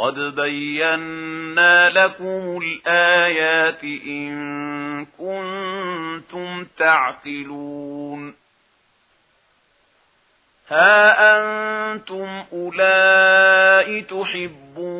قَدْ بَيَّنَّا لَكُمُ الْآيَاتِ إِن كُنتُمْ تَعْقِلُونَ هَا أَنتُمْ أولئك تُحِبُّونَ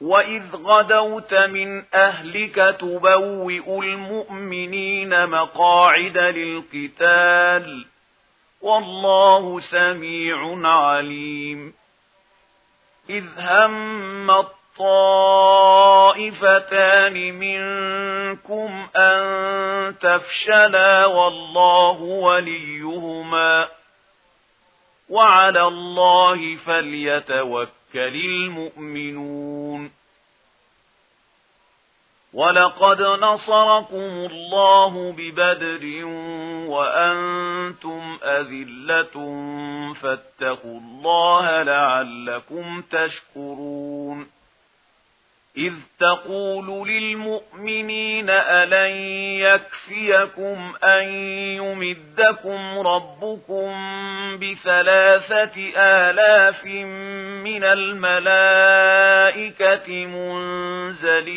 وَإِذْ غَدَوْتَ مِنْ أَهْلِكَ تُبَوِّئُ الْمُؤْمِنِينَ مَقَاعِدَ لِلْقِتَالِ وَاللَّهُ سَمِيعٌ عَلِيمٌ إِذْ هَمَّ الطائفتان منكم أن تفشلا والله وليهما وعلى الله فليتوكل المؤمنون وَلَقَدْ نَصَرَكُمُ اللَّهُ بِبَدْرٍ وَأَنْتُمْ أَذِلَّةٌ فَاتَّقُوا اللَّهَ لَعَلَّكُمْ تَشْكُرُونَ إِذْ تَقُولُ لِلْمُؤْمِنِينَ أَلَنْ يَكْفِيَكُمْ أَنْ يُمِدَّكُمْ رَبُّكُمْ بِثَلَاثَةِ آلَافٍ مِنَ الْمَلَائِكَةِ مُنْزَلِينَ